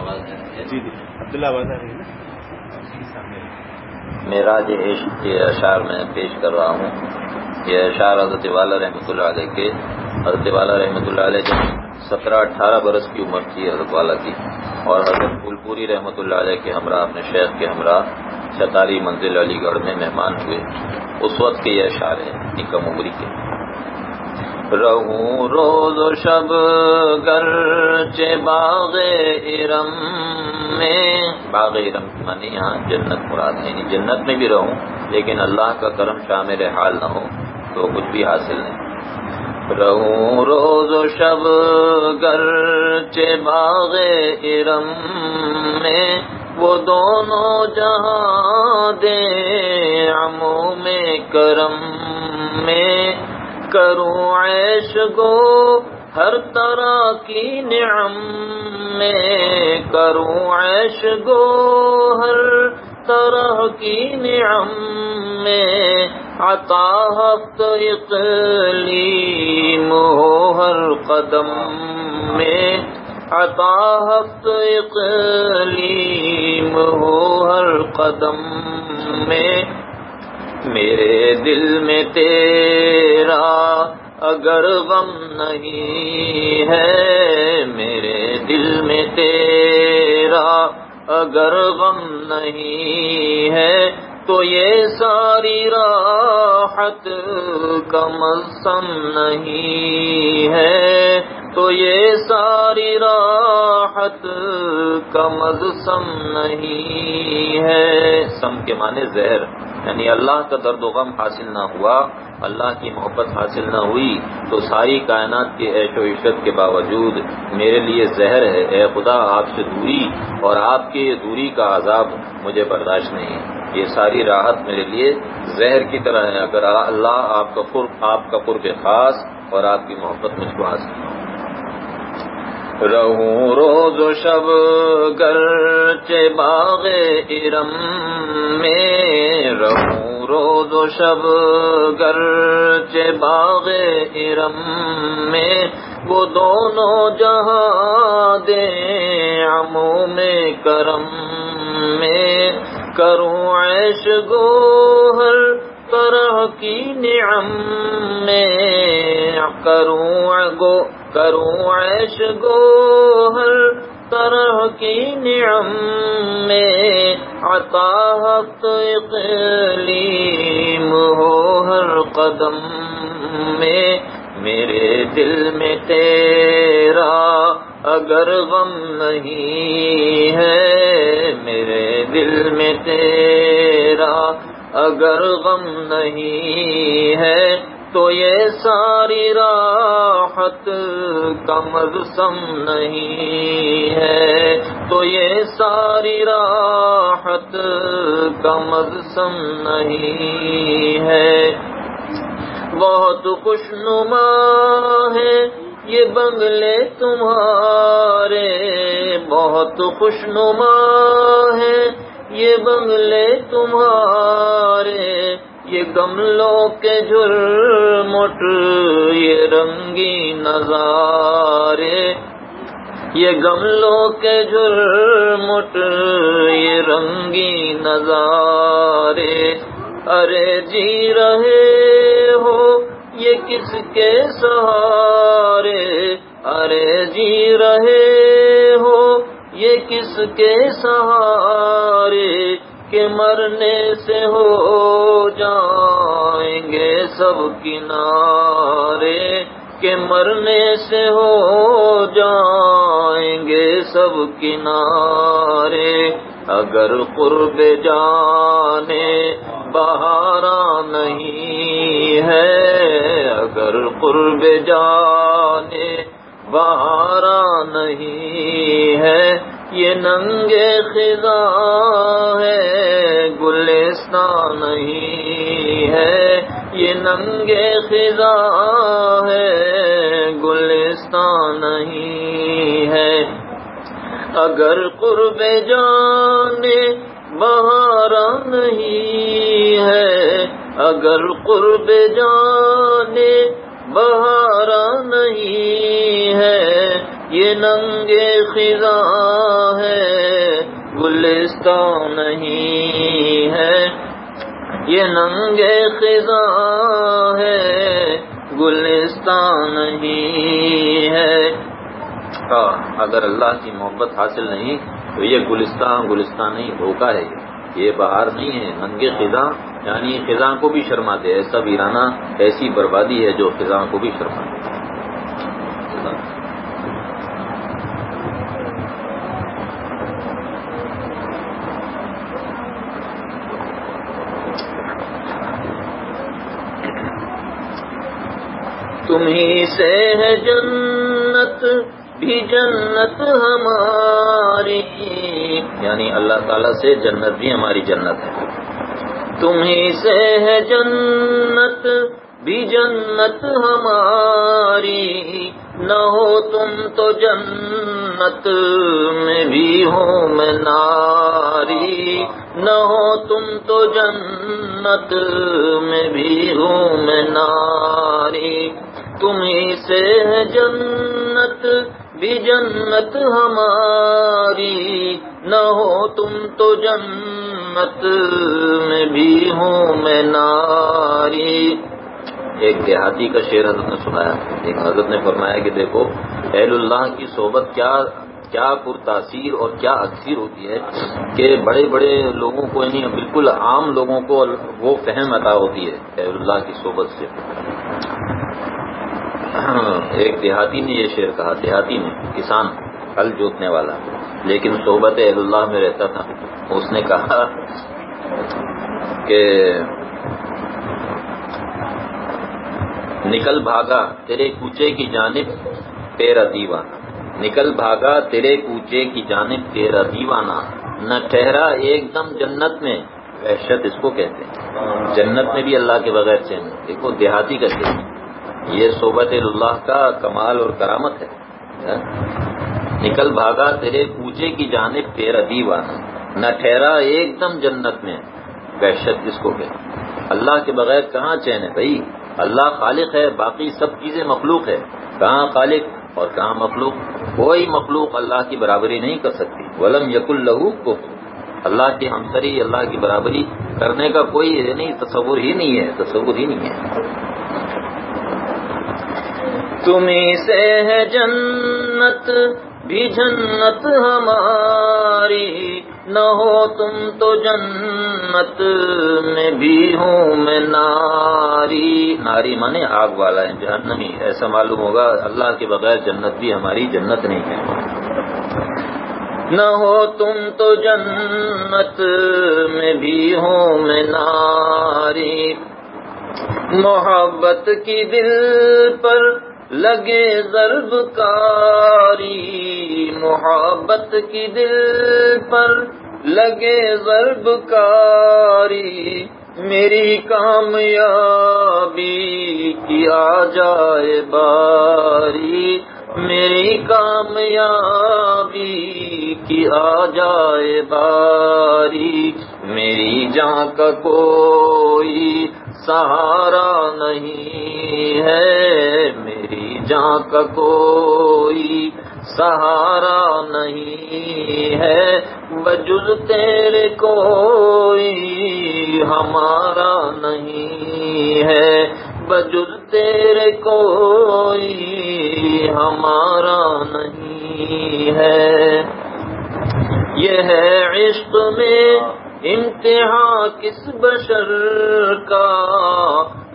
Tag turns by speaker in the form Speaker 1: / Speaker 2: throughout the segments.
Speaker 1: جی جی۔ عبداللہ آواز آ رہی ہے
Speaker 2: میرا یہ عشق یہ اشعار میں پیش کر رہا ہوں۔ یہ اشعار حضرت والا رحمۃ اللہ علیہ کے۔ حضرت والا رحمۃ اللہ علیہ جب سترہ اٹھارہ برس کی عمر تھی حضرت والا کی اور حضرت پھول پوری رحمۃ اللہ علیہ کے ہمراہ اپنے شیخ کے ہمراہ ستاری منزل علی گڑھ میں مہمان ہوئے۔ اس وقت کے یہ اشعار ہیں اتنی کم عمری کے۔ رہوں روز و شب گر باغ ارم میں۔ باغ ارم مانی یہاں جنت، مراد ہے جنت میں بھی رہوں لیکن اللہ کا کرم شامل حال نہ ہو، تو کچھ بھی حاصل نہیں۔ رہوں روز و شب گر باغ ارم میں۔ وہ دونوں جہاں دے امو میں کرم میں۔ کروں عیش گو ہر طرح کی نعم میں کروں عیش گو ہر طرح کی نعم میں عطا ہفت اقلیم ہو ہر قدم میں عطا ہفت اقلیم ہو ہر قدم میں میرے دل میں تیرا اگر غم نہیں ہے، میرے دل میں تیرا اگر غم نہیں ہے۔ تو یہ ساری راحت کم سم نہیں ہے۔ تو یہ ساری راحت کم سم نہیں ہے۔ سم کے معنی زہر یعنی اللہ کا درد و غم حاصل نہ ہوا، اللہ کی محبت حاصل نہ ہوئی، تو ساری کائنات کی عیش و عشت کے باوجود میرے لیے زہر ہے۔ اے خدا، آپ سے دوری اور آپ کی دوری کا عذاب مجھے برداشت نہیں۔ ہے یہ ساری راحت میرے لیے زہر کی طرح ہے۔ اگر اللہ آپ کا قرب، آپ کا قرب خاص اور آپ کی محبت مجھ کو حاصل ہو۔ رہوں روز و شب گر باغ ارم میں۔ رہوں روز و شب گر باغ ارم میں۔ وہ دونوں جہاں دے امو میں، کرم میں۔ کروں عیش گو ہر طرح کی نعم میں کروں گو کروں عیش گو ہر طرح کی نعم میں عطا حق اقلیم ہو ہر قدم میں میرے دل میں تیرا اگر غم نہیں ہے میرے دل میں تیرا، اگر غم نہیں ہے تو یہ ساری راحت کم سم نہیں ہے۔ تو یہ ساری راحت کم سم نہیں ہے۔ بہت خوش نما ہے یہ بنگلے تمہارے بہت خوش نما ہے یہ بنگلے تمہارے، یہ گملوں کے جھر مٹ یہ رنگی نظارے۔ یہ گملوں کے جھر مٹ یہ رنگی نظارے۔ ارے جی رہے کس کے سہارے ارے جی رہے ہو؟ یہ کس کے سہارے کہ مرنے سے ہو جائیں گے سب کنارے کہ مرنے سے ہو جائیں گے سب کنارے اگر قرب جانے بہارا نہیں ہے۔ اگر قرب جانے بہارا نہیں ہے، یہ ننگے خزاں ہے۔ گلستان نہیں ہے، یہ ننگے خزاں ہے۔ گلستان نہیں ہے۔ اگر قرب جانے بہارا نہیں ہے۔ اگر قرب جانے بہارا نہیں ہے، یہ ننگے خزاں ہے، گلستان نہیں ہے۔ یہ ننگے خزاں ہے، گلستان نہیں ہے۔ ہاں، اگر اللہ کی محبت حاصل نہیں تو یہ گلستان گلستان نہیں، دھوکہ ہے یہ۔ باہر نہیں ہے، ننگے خزاں یعنی خزاں کو بھی شرماتے ایسا ویرانہ، ایسی بربادی ہے جو خزاں کو بھی شرماتے تمہیں سے ہے جنت۔ بھی جنت ہماری۔ یعنی اللہ تعالیٰ سے جنت بھی ہماری جنت ہے۔ تمہیں سے ہے جنت، بھی جنت ہماری۔ نہ ہو تم تو جنت میں بھی ہوں میں ناری۔ نہ ہو تم تو جنت میں بھی ہوں میں ناری۔ تمہیں سے ہے جنت بھی جنت ہماری نہ ہو تم تو جنت میں بھی ہوں میں ناری۔ ایک دیہاتی کا شعر حضرت نے سنایا۔ ایک حضرت نے فرمایا کہ دیکھو، اہل اللہ کی صحبت کیا کیا پر تاثیر اور کیا اکثر ہوتی ہے کہ بڑے بڑے لوگوں کو یعنی بالکل عام لوگوں کو وہ فہم عطا ہوتی ہے اہل اللہ کی صحبت سے۔ ہاں، ایک دیہاتی نے یہ شعر کہا، دیہاتی نے، کسان ہل جوتنے والا۔ لیکن صحبت اہل اللہ میں رہتا تھا۔ اس نے کہا کہ نکل بھاگا تیرے کوچے کی جانب تیرا دیوانہ۔ نکل بھاگا تیرے کوچے کی جانب تیرا دیوانہ۔ نہ ٹھہرا ایک دم جنت میں۔ وحشت اس کو کہتے ہیں۔ جنت میں بھی اللہ کے بغیر چین۔ دیکھو، دیہاتی کا چین یہ صحبت اللہ کا کمال اور کرامت ہے۔ ہاں؟ نکل بھاگا تیرے کوچے کی جانب تیرا دیوانہ۔ نہ ٹھہرا ایک دم جنت میں۔ وحشت کس کو کہتے اللہ کے بغیر کہاں چین ہے بھائی؟ اللہ خالق ہے، باقی سب چیزیں مخلوق ہے کہاں خالق اور کہاں مخلوق؟ کوئی مخلوق اللہ کی برابری نہیں کر سکتی۔ ولم یق اللہ کو اللہ کی ہمسری اللہ کی برابری کرنے کا کوئی نہیں، تصور ہی نہیں ہے، تصور ہی نہیں ہے۔ تمہیں سے ہے جنت، بھی جنت ہماری۔ نہ ہو تم تو جنت میں بھی ہوں میں ناری۔ ناری مانے آگ والا ہے جہنمی ایسا معلوم ہوگا اللہ کے بغیر جنت بھی ہماری جنت نہیں ہے۔ نہ ہو تم تو جنت میں بھی ہوں میں ناری۔ محبت کی دل پر لگے ضرب کاری محبت کی دل پر لگے ضرب کاری میری کامیابی کی آ جائے باری، میری کامیابی کی آ جائے باری، میری جان کا کوئی سہارا نہیں ہے، میری جان کا کوئی سہارا نہیں ہے۔ بجز تیرے کوئی ہمارا نہیں ہے۔ بجز تیرے کوئی ہمارا نہیں ہے۔ یہ ہے عشق میں امتحان کس بشر کا۔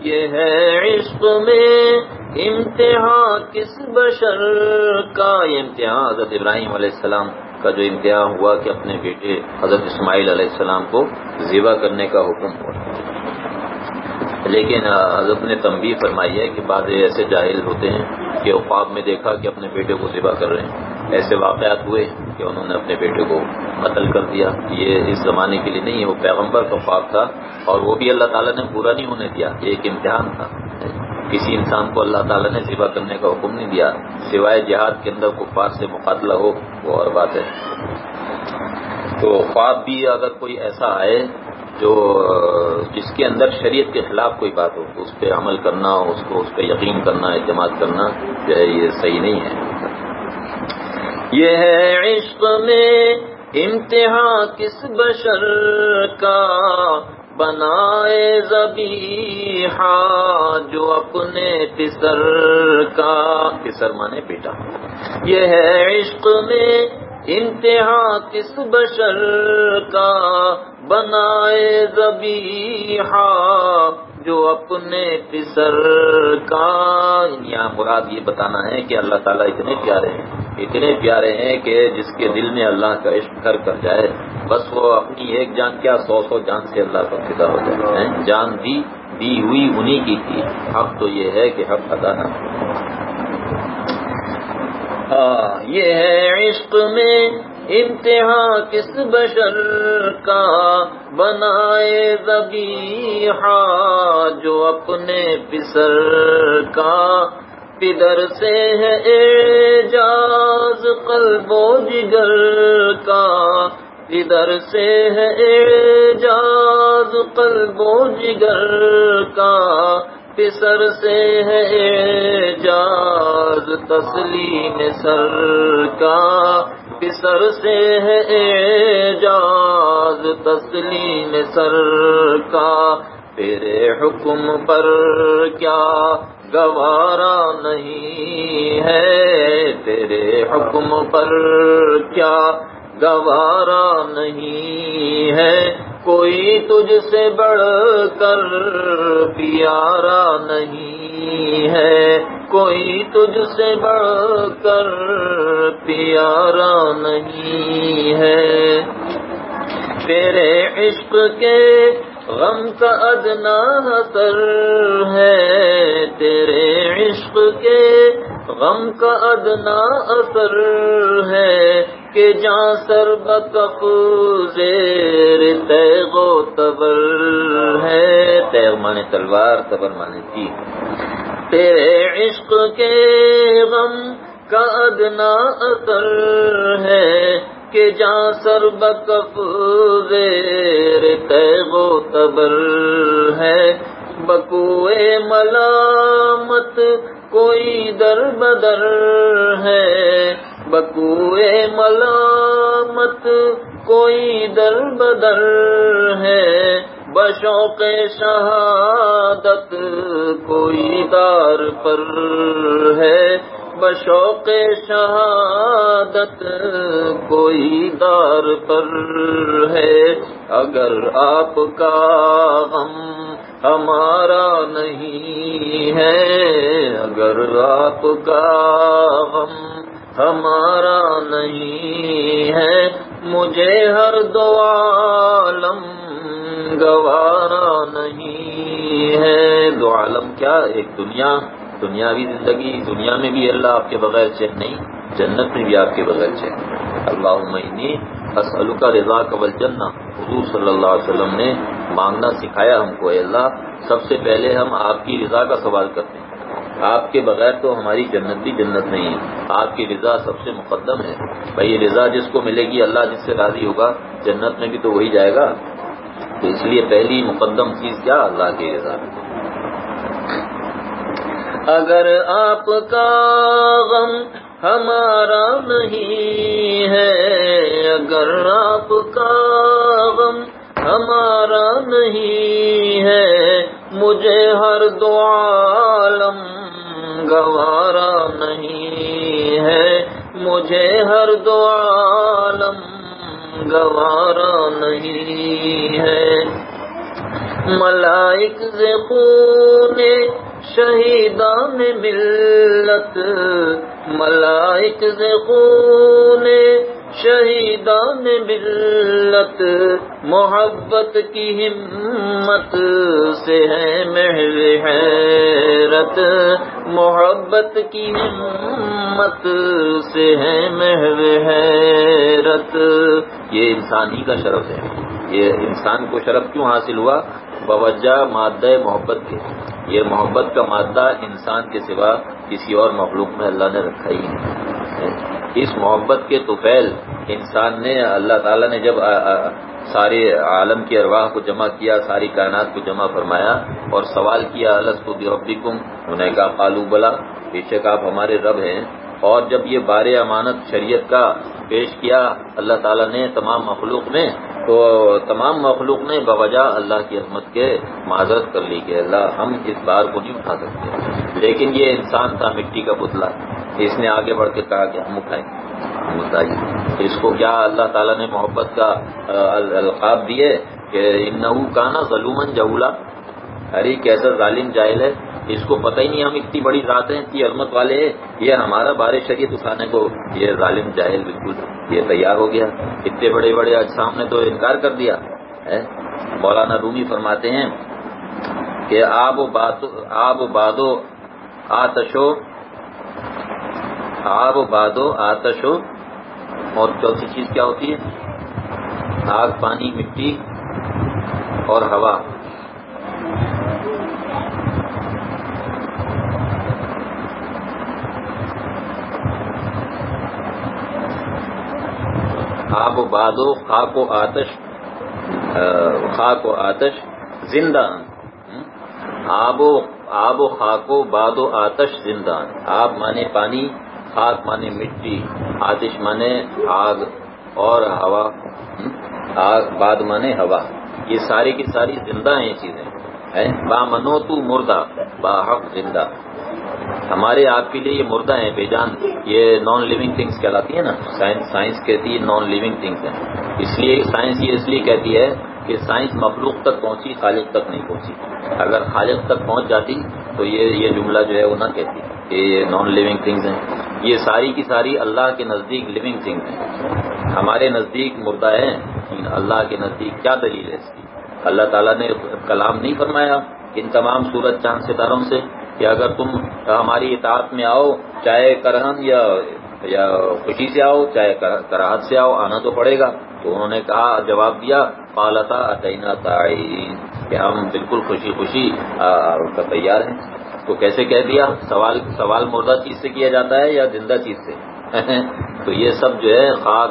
Speaker 2: یہ ہے عشق میں امتحان کس بشر کا یہ امتحان؟ حضرت ابراہیم علیہ السلام کا جو امتحان ہوا کہ اپنے بیٹے حضرت اسماعیل علیہ السلام کو ذبح کرنے کا حکم ہوا۔ لیکن حضرت نے تنبیہ فرمائی ہے کہ بعض ایسے جاہل ہوتے ہیں کہ خواب میں دیکھا کہ اپنے بیٹے کو ذبح کر رہے ہیں۔ ایسے واقعات ہوئے کہ انہوں نے اپنے بیٹے کو قتل کر دیا۔ یہ اس زمانے کے لیے نہیں ہے وہ پیغمبر کا خواب تھا اور وہ بھی اللہ تعالیٰ نے پورا نہیں ہونے دیا یہ ایک امتحان تھا۔ کسی انسان کو اللہ تعالیٰ نے ذبح کرنے کا حکم نہیں دیا، سوائے جہاد کے اندر کفار سے مقابلہ ہو، وہ اور بات ہے۔ تو خواب بھی اگر کوئی ایسا آئے جو، جس کے اندر شریعت کے خلاف کوئی بات ہو، اس پہ عمل کرنا، اس کو، اس پہ یقین کرنا، اعتماد کرنا، جو ہے یہ صحیح نہیں ہے۔ یہ ہے عشق میں امتحان کس بشر کا بنائے زبی جو اپنے پسر کا پسر مانے بیٹا۔ یہ ہے عشق میں انتہا کس بشر کا بنائے زبی جو اپنے پسر کا یہاں مراد یہ بتانا ہے کہ اللہ تعالیٰ اتنے پیارے ہیں۔ اتنے پیارے ہیں کہ جس کے دل میں اللہ کا عشق گھر کر جائے، بس وہ اپنی ایک جان کیا سو سو جان سے اللہ کا فدا ہو جائے جان دی دی ہوئی انہی کی تھی۔ حق تو یہ ہے کہ حق ادا نہ ہاں، یہ ہے عشق میں انتہا کس بشر کا بنائے زبی جو اپنے پسر کا پدر سے ہے اعجاز قلب و جگر کا۔ ادھر سے ہے اعجاز قلب و جگر کا۔ پسر سے ہے اعجاز تسلیم سر کا۔ پسر سے ہے اعجاز تسلیم سر کا۔ تیرے حکم پر کیا گوارا نہیں ہے تیرے حکم پر کیا گوارا نہیں ہے کوئی تجھ سے بڑھ کر پیارا نہیں ہے کوئی تجھ سے بڑھ کر پیارا نہیں ہے تیرے عشق کے غم کا ادنا حسر ہے تیرے عشق کے۔ غم کا ادنا اثر ہے کہ جہاں سر بکف زیر تیغ و تبر ہے۔ تیغ مانے تلوار، تبر مانے تیر تیرے عشق کے غم کا ادنا اثر ہے کے جاں سر بکف زیر تیب و تبر ہے۔ بکوئے ملامت کوئی در بدر ہے۔ بکوئے ملامت کوئی در بدر ہے۔ بشوق شہادت کوئی دار پر ہے۔ بشوق شہادت کوئی دار پر ہے۔ اگر آپ کا غم ہمارا نہیں ہے، اگر آپ کا غم ہمارا نہیں ہے، مجھے ہر دو عالم گوارا نہیں ہے۔ دو عالم کیا ایک دنیا، دنیاوی زندگی، دنیا میں بھی اللہ آپ کے بغیر چین نہیں، جنت میں بھی آپ کے بغیر چین اللہ عمنی اسلو کا رضا قبل جنہ حضور صلی اللہ علیہ وسلم نے مانگنا سکھایا ہم کو اللہ، سب سے پہلے ہم آپ کی رضا کا سوال کرتے ہیں۔ آپ کے بغیر تو ہماری جنت بھی جنت نہیں ہے۔ آپ کی رضا سب سے مقدم ہے۔ بھائی، یہ رضا جس کو ملے گی، اللہ جس سے راضی ہوگا، جنت میں بھی تو وہی جائے گا۔ تو اس لیے پہلی مقدم چیز کیا اللہ کی رضا اگر آپ کا غم ہمارا نہیں ہے، اگر آپ کا غم ہمارا نہیں ہے، مجھے ہر دو عالم گوارا نہیں ہے۔ مجھے ہر دو عالم گوارا نہیں ہے۔ ملائک سے خون شہیدان ملت۔ ملائک سے خون شہیدان ملت۔ محبت کی ہمت سے ہے محل حیرت۔ محبت کی ہمت سے ہے محل حیرت۔ یہ انسانی کا شرف ہے۔ یہ انسان کو شرف کیوں حاصل ہوا؟ بوجہ مادہ محبت کے۔ یہ محبت کا مادہ انسان کے سوا کسی اور مخلوق میں اللہ نے رکھا ہی نہیں۔ اس محبت کے توفیل انسان نے، اللہ تعالیٰ نے جب سارے عالم کی ارواح کو جمع کیا، ساری کائنات کو جمع فرمایا اور سوال کیا الس کو دیوبی کم انہیں کہا، قالو بلا، بے شک آپ ہمارے رب ہیں۔ اور جب یہ بار امانت شریعت کا پیش کیا اللہ تعالیٰ نے تمام مخلوق میں، تو تمام مخلوق نے بوجہ اللہ کی عظمت کے معذرت کر لی کہ اللہ ہم اس بار کو نہیں اٹھا سکتے۔ لیکن یہ انسان تھا، مٹی کا پتلا۔ اس نے آگے بڑھ کے کہا کہ ہم اٹھائیں۔ ہم بتائیے اس کو کیا اللہ تعالیٰ نے محبت کا القاب دیے کہ انہو کانا ظلومن جہولا۔ ارے، کیسا ظالم جاہل ہے۔ اس کو پتہ ہی نہیں ہم اتنی بڑی ذات ہیں، اتنی عظمت والے ہیں، یہ ہمارا بارش شریعت اٹھانے کو، یہ ظالم جاہل بالکل، یہ تیار ہو گیا۔ اتنے بڑے بڑے اجسام نے تو انکار کر دیا مولانا رومی فرماتے ہیں کہ آب و آب و بادو آتشو، آب و بادو آتشو۔ اور چوتھی چیز کیا ہوتی ہے؟ آگ، پانی، مٹی اور ہوا۔ آب و بادو خاک و آتش خاک و آتش زندہ آب و آب و خاک و باد و آتش زندہ آب مانے پانی، خاک مانے مٹی، آتش مانے آگ اور ہوا۔ آگ، باد مانے ہوا۔ یہ ساری کی ساری زندہ ہیں چیزیں۔ با منو تو مردہ با حق زندہ۔ ہمارے آپ کے لیے یہ مردہ ہیں، بے جان۔ یہ نان لیونگ تھنگس کہلاتی ہیں نا۔ سائنس سائنس کہتی ہے نان لیونگ تھنگس ہیں۔ اس لیے سائنس یہ اس لیے کہتی ہے کہ سائنس مخلوق تک پہنچی، خالق تک نہیں پہنچی۔ اگر خالق تک پہنچ جاتی تو یہ یہ جملہ جو ہے وہ نہ کہتی کہ یہ نان لیونگ تھنگس ہیں۔ یہ ساری کی ساری اللہ کے نزدیک لیونگ تھنگس ہیں۔ ہمارے نزدیک مردہ ہیں۔ اللہ کے نزدیک کیا دلیل ہے اس کی؟ اللہ تعالیٰ نے کلام نہیں فرمایا ان تمام سورج چاند ستاروں سے۔ کہ اگر تم ہماری اطاعت میں آؤ، چاہے کرہن یا یا خوشی سے آؤ، چاہے کراہت سے آؤ، آنا تو پڑے گا۔ تو انہوں نے کہا، جواب دیا پالتا عطینہ تعین، کہ ہم بالکل خوشی خوشی کا تیار ہیں۔ تو کیسے کہہ دیا؟ سوال سوال مردہ چیز سے کیا جاتا ہے یا زندہ چیز سے؟ تو یہ سب جو ہے، خاک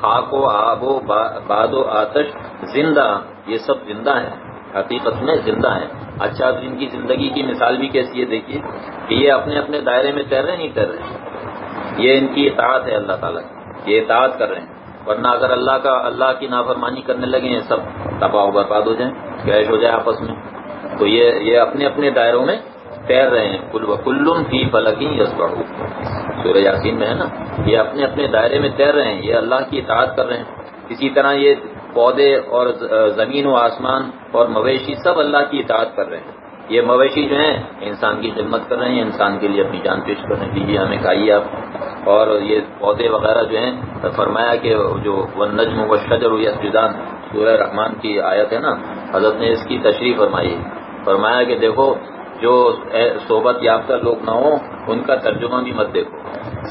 Speaker 2: خاک و آب و باد و آتش زندہ، یہ سب زندہ ہیں۔ حقیقت میں زندہ ہیں۔ اچھا ان کی زندگی کی مثال بھی کیسی ہے دیکھیے کہ یہ اپنے اپنے دائرے میں تیر رہے نہیں تیر رہے یہ ان کی اطاعت ہے اللہ تعالیٰ کی، یہ اطاعت کر رہے ہیں۔ ورنہ اگر اللہ کا، اللہ کی نافرمانی کرنے لگے ہیں، سب تباہ و برباد ہو جائیں کیش ہو جائے آپس میں۔ تو یہ یہ اپنے اپنے دائروں میں تیر رہے ہیں۔ کل و فی فلکی یس بڑھو سورہ یاسین میں ہے نا، یہ اپنے اپنے دائرے میں تیر رہے ہیں، یہ اللہ کی اطاعت کر رہے ہیں۔ اسی طرح یہ پودے اور زمین و آسمان اور مویشی سب اللہ کی اطاعت کر رہے ہیں۔ یہ مویشی جو ہیں، انسان کی خدمت کر رہے ہیں، انسان کے لیے اپنی جان پیش کر رہے ہیں۔ دیجیے ہمیں کھائیے آپ۔ اور یہ پودے وغیرہ جو ہیں، فرمایا کہ جو وہ نجم و شجر یا سورہ رحمان کی آیت ہے نا، حضرت نے اس کی تشریح فرمائی۔ فرمایا کہ دیکھو، جو صحبت یافتہ لوگ نہ ہوں ان کا ترجمہ بھی مت دیکھو۔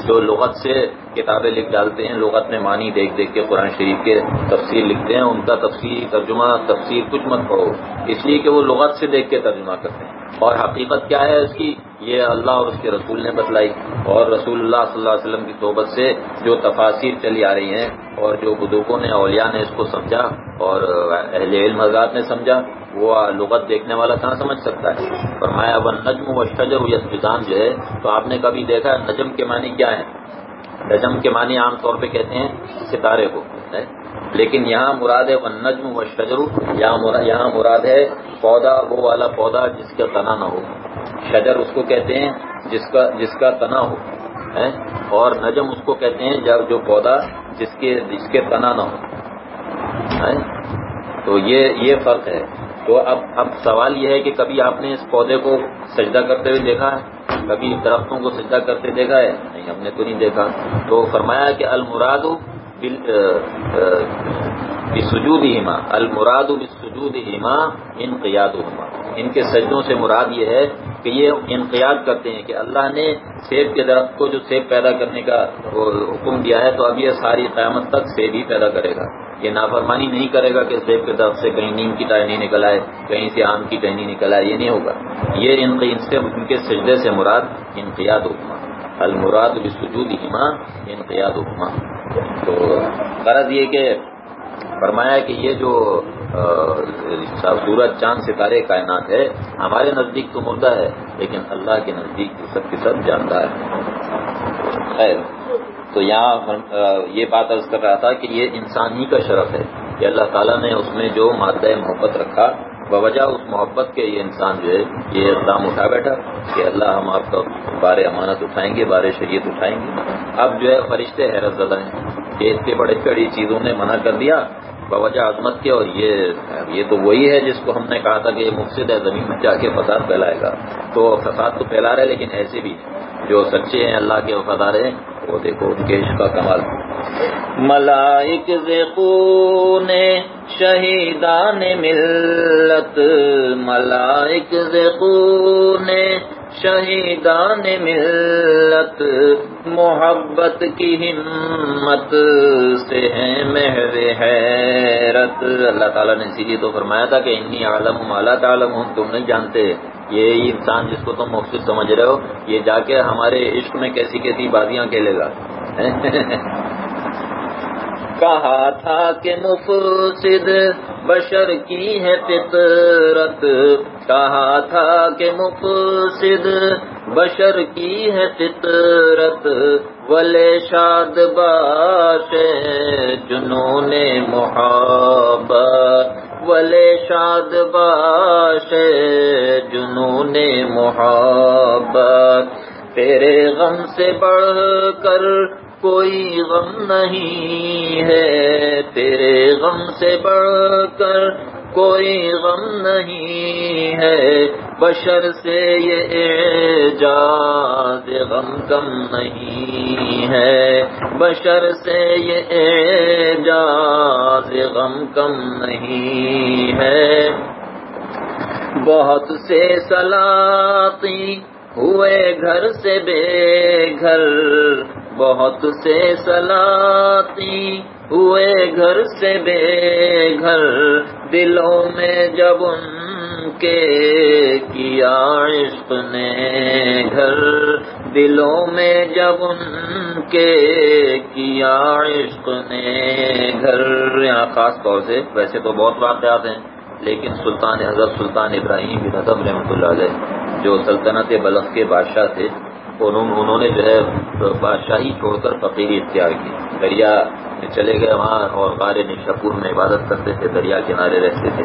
Speaker 2: جو لغت سے کتابیں لکھ ڈالتے ہیں، لغت میں معنی دیکھ دیکھ کے قرآن شریف کے تفسیر لکھتے ہیں، ان کا تفسیر، ترجمہ، تفسیر کچھ مت پڑھو اس لیے کہ وہ لغت سے دیکھ کے ترجمہ کرتے ہیں۔ اور حقیقت کیا ہے اس کی؟ یہ اللہ اور اس کے رسول نے بتلائی۔ اور رسول اللہ صلی اللہ علیہ وسلم کی صحبت سے جو تفاصیر چلی آ رہی ہیں اور جو بدوقوں نے، اولیاء نے اس کو سمجھا اور اہل علم حضرات نے سمجھا، وہ لغت دیکھنے والا کہاں سمجھ سکتا ہے؟ فرمایا، ون نجم و شجر یا جو ہے تو آپ نے کبھی دیکھا نجم کے معنی کیا ہے نجم کے معنی عام طور پہ کہتے ہیں ستارے کو لیکن یہاں مراد ہے ون نجم و شجر یہاں مراد ہے پودا، وہ والا پودا جس کا تنا نہ ہو۔ شجر اس کو کہتے ہیں جس کا جس کا تنا ہو اور نجم اس کو کہتے ہیں جب جو پودا جس کے جس کے تنا نہ ہو تو یہ یہ فرق ہے۔ تو اب اب سوال یہ ہے کہ کبھی آپ نے اس پودے کو سجدہ کرتے ہوئے دیکھا ہے؟ کبھی درختوں کو سجدہ کرتے دیکھا ہے؟ نہیں، ہم نے تو نہیں دیکھا۔ تو فرمایا کہ المراد بسجود ہیما المراد بسجود ہیما انقیاد ہوما ان کے سجدوں سے مراد یہ ہے کہ یہ انقیاد کرتے ہیں کہ اللہ نے سیب کے درخت کو جو سیب پیدا کرنے کا حکم دیا ہے، تو اب یہ ساری قیامت تک سیب ہی پیدا کرے گا۔ یہ نافرمانی نہیں کرے گا کہ سیب کے درخت سے کہیں نیم کی ٹہنی نکل آئے، کہیں سے آم کی ٹہنی نکل آئے، یہ نہیں ہوگا۔ یہ ان ان کے سجدے سے مراد انقیاد حکمہ المراد بسجود ہما انقیاد حکمہ تو غرض یہ کہ فرمایا کہ یہ جو سورج چاند ستارے کائنات ہے، ہمارے نزدیک تو مردہ ہے، لیکن اللہ کے نزدیک سب کے سب جاندار ہے
Speaker 3: خیر، تو یہاں یہ بات عرض کر رہا تھا کہ یہ انسان ہی کا شرف ہے کہ اللہ تعالیٰ نے اس میں جو مادہ محبت رکھا، بوجہ اس محبت کے یہ انسان جو ہے، یہ اقدام اٹھا بیٹھا کہ اللہ ہم آپ کا بار امانت اٹھائیں گے، بار شریعت اٹھائیں گے۔ اب جو ہے، فرشتے حیرت زدہ ہیں کہ اس کے بڑے بڑی چیزوں نے منع کر دیا بوجہ عظمت کے اور یہ یہ تو وہی ہے جس کو ہم نے کہا تھا کہ یہ مفصد ہے، زمین میں جا کے فساد پھیلائے گا۔ تو فساد تو پھیلا رہے لیکن ایسے بھی جو سچے ہیں، اللہ کے وفادار ہیں، وہ دیکھو ان کے عشق کا کمال۔
Speaker 2: ملائک خون، شہیدان ملت۔ ملائک خون شہیدان ملت، محبت کی ہمت سے ہیں محر حیرت۔ اللہ تعالیٰ نے اسی لیے تو فرمایا تھا کہ انی عالم مالا تعالم ہوں تم نہیں جانتے۔ یہ انسان جس کو تم مفصد سمجھ رہے ہو، یہ جا کے ہمارے عشق میں کیسی کیسی بازیاں کھیلے گا۔ کہا تھا کہ مفسد بشر کی ہے فطرت۔ کہا تھا کہ مفسد بشر کی ہے فطرت۔ ولے شاد باش جنون محبت ولے شاد باش جنون محبت تیرے غم سے بڑھ کر کوئی غم نہیں ہے تیرے غم سے بڑھ کر کوئی غم نہیں ہے بشر سے یہ اعجاز غم کم نہیں ہے بشر سے یہ اعجاز غم کم نہیں ہے بہت سے سلاطی ہوئے گھر سے بے گھر بہت سے سلاتی ہوئے گھر سے بے گھر، دلوں میں جب ان کے کیا عشق نے گھر، دلوں میں جب ان کے کیا عشق نے گھر۔ یہاں خاص طور سے ویسے تو بہت واقعات ہیں، لیکن سلطان حضرت سلطان ابراہیم بن حضم رحمۃ اللہ علیہ، جو سلطنت بلخ کے بادشاہ تھے انہوں نے جو ہے بادشاہی چھوڑ کر فقیری اختیار کی۔ دریا میں چلے گئے وہاں اور غار نشاپور میں عبادت کرتے تھے، دریا کنارے رہتے تھے۔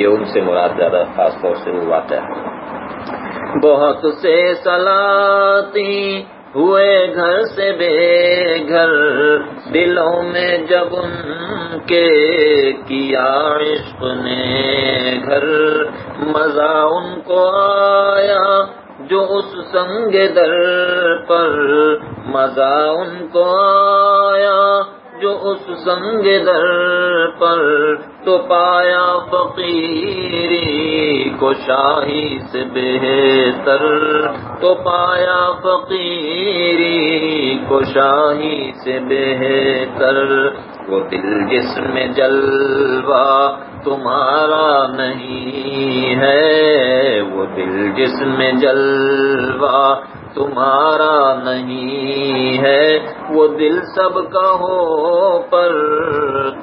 Speaker 2: یہ ان سے مراد زیادہ خاص طور سے وہ واقع ہے۔ بہت سے سلاتی ہوئے گھر سے بے گھر، دلوں میں جب ان کے کیا عشق نے گھر، مزہ ان کو آیا۔ جو اس سنگ در پر مزہ ان کو آیا۔ جو اس سنگ در پر تو پایا فقیری کو شاہی سے بہتر تو پایا فقیری کو شاہی سے بہتر وہ دل جس میں جلوا تمہارا نہیں ہے وہ دل جس میں جلوا تمہارا نہیں ہے۔ وہ دل سب کا ہو پر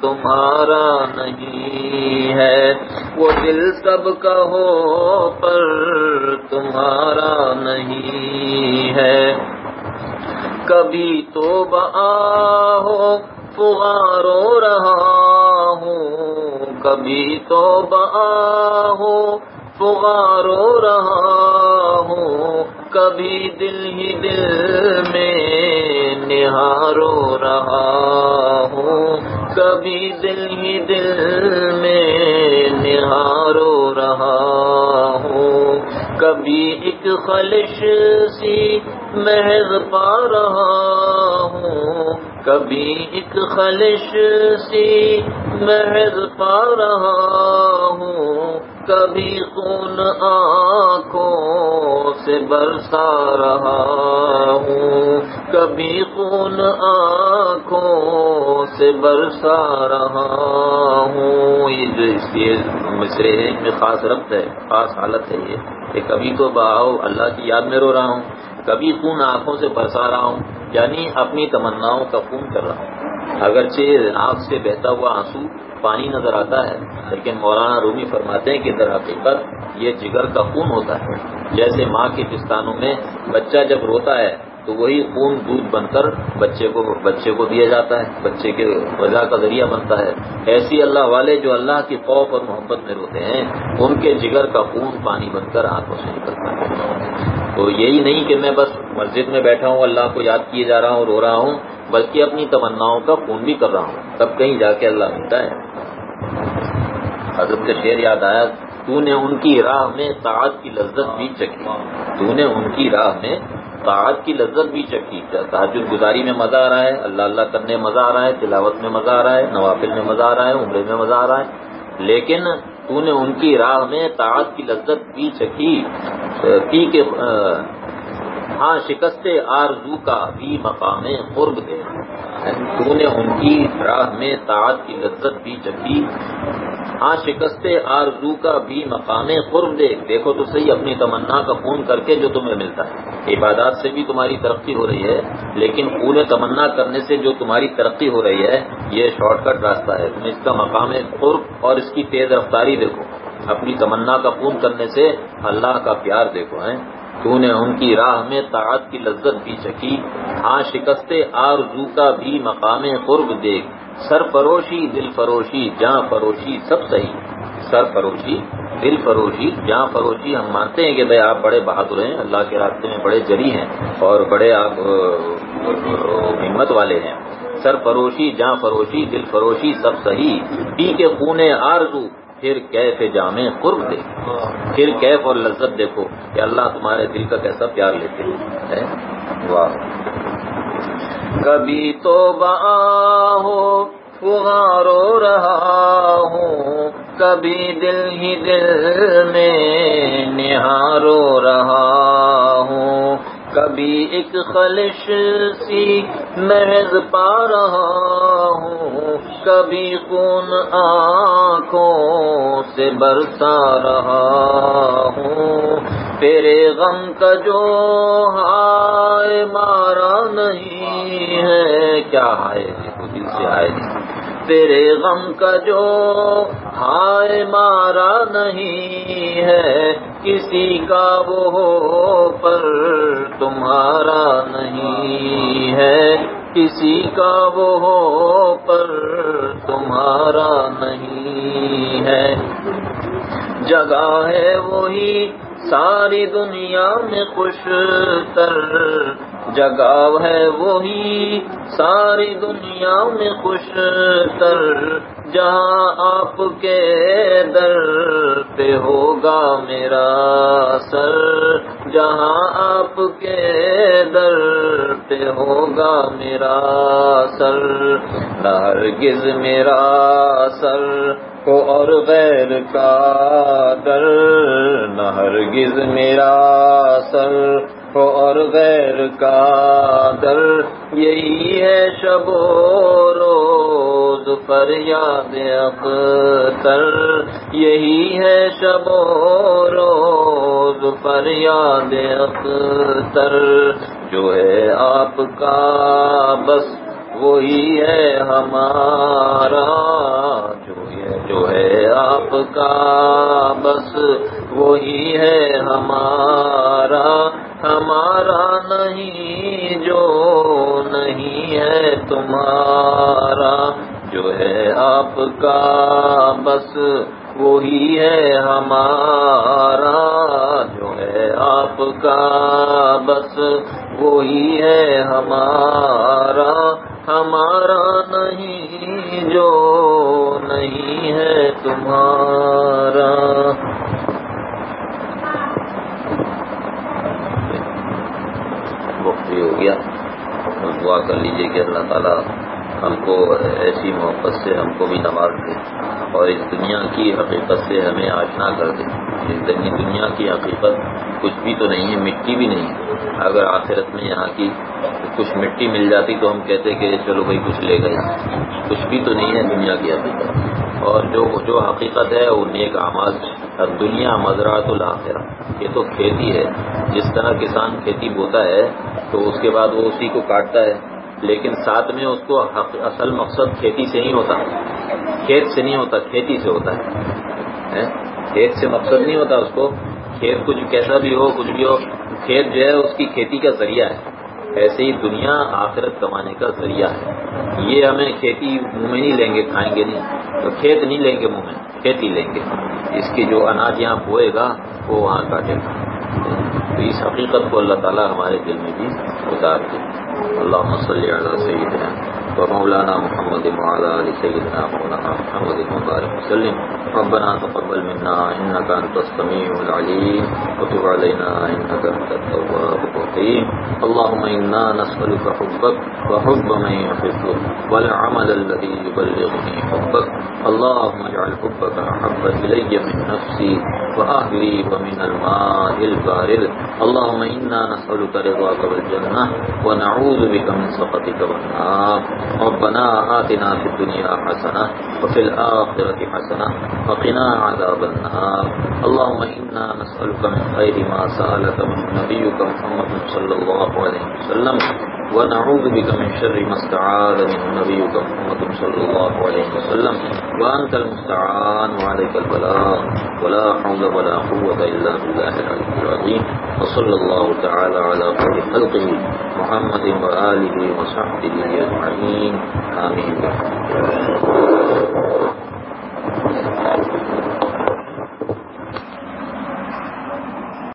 Speaker 2: تمہارا نہیں ہے۔ وہ دل سب کا ہو پر تمہارا نہیں ہے۔ کبھی تو ہو فغارو رہا ہوں۔ کبھی تو ہو فغارو رہا ہوں۔ کبھی دل ہی دل میں نہارو رہا ہوں۔ کبھی دل ہی دل میں نہارو رہا ہوں۔ کبھی ایک خلش سی محض پا رہا ہوں۔ کبھی ایک خلش سی محض پا رہا ہوں۔ کبھی خون آنکھوں سے برسا رہا ہوں۔ کبھی خون آنکھوں سے برسا رہا ہوں۔ یہ جو اس لیے مصرے میں خاص ربط ہے، خاص حالت ہے یہ کہ کبھی تو بہاؤ اللہ کی یاد میں رو رہا ہوں، کبھی خون آنکھوں سے برسا رہا ہوں یعنی اپنی تمناؤں کا خون کر رہا ہوں۔ اگرچہ آنکھ سے بہتا ہوا آنسو پانی نظر آتا ہے، لیکن مولانا رومی فرماتے ہیں کہ در حقیقت یہ جگر کا خون ہوتا ہے۔ جیسے ماں کے پستانوں میں بچہ جب روتا ہے، تو وہی خون دودھ بن کر بچے کو بچے کو دیا جاتا ہے، بچے کے وجہ کا ذریعہ بنتا ہے۔ ایسی اللہ والے جو اللہ کی خوف اور محبت میں روتے ہیں، ان کے جگر کا خون پانی بن کر آنکھوں سے نکلتا ہے۔ تو یہی نہیں کہ میں بس مسجد میں بیٹھا ہوں، اللہ کو یاد کیے جا رہا ہوں، رو رہا ہوں، بلکہ اپنی تمناؤں کا خون بھی کر رہا ہوں۔ تب کہیں جا کے اللہ ملتا ہے۔ حضرت کا شعر یاد آیا، تو نے ان کی راہ میں طاعت کی لذت بھی چکی تو نے ان کی راہ میں طاعت کی لذت بھی چکی تحجد گزاری میں مزہ آ رہا ہے؟ اللہ اللہ کرنے میں مزہ آ رہا ہے، تلاوت میں مزہ آ رہا ہے، نوافل میں مزہ آ رہا ہے، عمرے میں مزہ آ رہا ہے۔ لیکن تو نے ان کی راہ میں طاعت کی لذت بھی چکی پی کے ہاں شکست آرزو کا بھی مقام قرب دے یعنی تو نے ان کی راہ میں طاعت کی لذت بھی چکی ہاں شکست آرزو کا بھی مقام قرب دے دیکھو تو صحیح، اپنی تمنا کا خون کر کے جو تمہیں ملتا ہے۔ عبادات سے بھی تمہاری ترقی ہو رہی ہے، لیکن خون تمنا کرنے سے جو تمہاری ترقی ہو رہی ہے، یہ شارٹ کٹ راستہ ہے۔ تم اس کا مقام قرب اور اس کی تیز رفتاری دیکھو۔ اپنی تمنا کا خون کرنے سے اللہ کا پیار دیکھو ہے تو نے ان کی راہ میں طاعت کی لذت بھی چکی ہاں شکست آرزو کا بھی مقام قرب دیکھ۔ سر فروشی دل فروشی جاں فروشی سب صحیح۔ سر فروشی دل فروشی جاں فروشی۔ ہم مانتے ہیں کہ بھائی آپ بڑے بہادر ہیں، اللہ کے راستے میں بڑے جری ہیں اور بڑے آپ ہمت والے ہیں۔ سر فروشی جاں فروشی دل فروشی سب صحیح۔ پی کے خون آرزو۔ پھر کیف جامع قرب دے۔ پھر کیف اور لذت دیکھو کہ اللہ تمہارے دل کا کیسا پیار لیتے ہیں۔ واہ۔ کبھی تو ہو رو رہا ہوں۔ کبھی دل ہی دل میں نہارو رہا ہوں۔ کبھی ایک خلش سی محض پا رہا ہوں، کبھی خون آنکھوں سے برسا رہا ہوں۔ تیرے غم کا جو ہائے مارا نہیں ہے، کیا ہائے دل سے آئے تیرے غم کا جو ہائے مارا نہیں ہے، کسی کا وہ ہو پر تمہارا نہیں ہے۔ کسی کا وہ ہو پر تمہارا نہیں ہے۔ جگہ ہے وہی، ساری دنیا میں خوش تر جگہ ہے وہی ساری دنیا میں خوش تر، جہاں آپ کے در پہ ہوگا میرا سر، جہاں آپ کے در پہ ہوگا میرا سر۔ ہرگز میرا سر کو اور غیر کا در نہ ہرگز میرا سر اور غیر کا در یہی ہے شب و روز فریاد اختر یہی ہے شب و روز فریاد اختر جو ہے آپ کا بس وہی ہے ہمارا۔ جو ہے جو ہے آپ کا بس وہی ہے ہمارا۔ ہمارا نہیں، جو نہیں ہے تمہارا، جو ہے آپ کا، بس وہی ہے ہمارا، جو ہے آپ کا، بس وہی ہے ہمارا۔ ہمارا نہیں، جو نہیں ہے تمہارا۔ بھی ہو گیا۔ دعا کر لیجیے کہ اللہ تعالیٰ ہم کو ایسی محبت سے ہم کو بھی نواز دے اور اس دنیا کی حقیقت سے ہمیں آشنا کر دے۔ اس دنیا کی حقیقت کچھ بھی تو نہیں ہے، مٹی بھی نہیں ہے۔ اگر آخرت میں یہاں کی کچھ مٹی مل جاتی تو ہم کہتے کہ چلو بھائی کچھ لے گئے۔ کچھ بھی تو نہیں ہے دنیا کی حقیقت۔ اور جو جو حقیقت ہے وہ نیک آماز دنیا مزرات الآخرہ یہ تو کھیتی ہے۔ جس طرح کسان کھیتی بوتا ہے تو اس کے بعد وہ اسی کو کاٹتا ہے، لیکن ساتھ میں اس کو اصل مقصد کھیتی سے نہیں ہوتا۔ کھیت سے نہیں ہوتا، کھیتی سے ہوتا ہے۔ کھیت سے مقصد نہیں ہوتا اس کو۔ کھیت کچھ کیسا بھی ہو، کچھ بھی ہو، کھیت جو ہے اس کی کھیتی کا ذریعہ ہے۔ ایسے ہی دنیا آخرت کمانے کا ذریعہ ہے۔ یہ ہمیں کھیتی منہ میں نہیں لیں گے، کھائیں گے نہیں۔ تو کھیت نہیں لیں گے منہ میں کھیتی لیں گے۔ اس کی جو اناج یہاں بوئے گا، وہ وہاں کاٹے گا۔ تو اس حقیقت کو اللہ تعالیٰ ہمارے دل میں بھی اتار دے۔ اللہ صلی علی سیدنا ومولانا محمد وعلى آل سيدنا مولانا محمد مبارك وسلم۔ ربنا تقبل منا إنك أنت السميع العليم وتب علينا إنك أنت التواب الرحيم اللهم إنا نسألك حبك وحب من يحبك والعمل الذي يبلغني حبك اللهم اجعل حبك أحب إلي من نفسي وأهلي ومن الماء البارد. اللهم إنا نسألك رضاك والجنة ونعوذ بك من سخطك والنار. ربنا آتنا في الدنيا حسنة وفي الآخرة حسنة وقنا عذاب النار. اللهم إنا نسألك من خير ما سألك من نبيك محمد صلى الله عليه وسلم. ونعوذ بك من شر ما استعاذ منه نبيك محمد صلى الله عليه وسلم، وأنت المستعان وعليك البلاغ، ولا حول ولا قوة إلا بالله العلي العظيم، وصلى الله تعالى على خير خلقه محمد وآله وصحبه أجمعين، آمين.